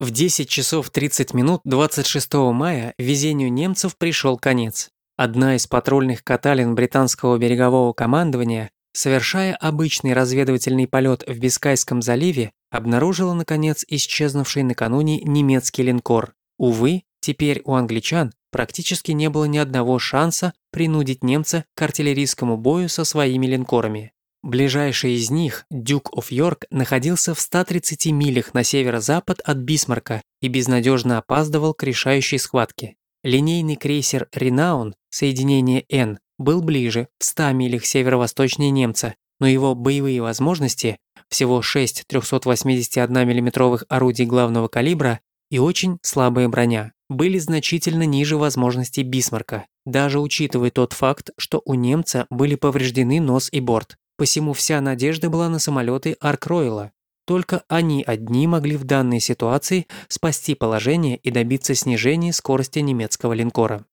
В 10 часов 30 минут 26 мая везению немцев пришел конец. Одна из патрульных каталин британского берегового командования, совершая обычный разведывательный полет в Бискайском заливе, обнаружила, наконец, исчезнувший накануне немецкий линкор. Увы, теперь у англичан практически не было ни одного шанса принудить немца к артиллерийскому бою со своими линкорами. Ближайший из них, Дюк оф Йорк, находился в 130 милях на северо-запад от Бисмарка и безнадежно опаздывал к решающей схватке. Линейный крейсер «Ренаун» соединение «Н» был ближе, в 100 милях северо-восточнее немца, но его боевые возможности, всего 6 381 миллиметровых орудий главного калибра и очень слабая броня, были значительно ниже возможностей Бисмарка, даже учитывая тот факт, что у немца были повреждены нос и борт. Посему вся надежда была на самолеты Аркройла. Только они одни могли в данной ситуации спасти положение и добиться снижения скорости немецкого линкора.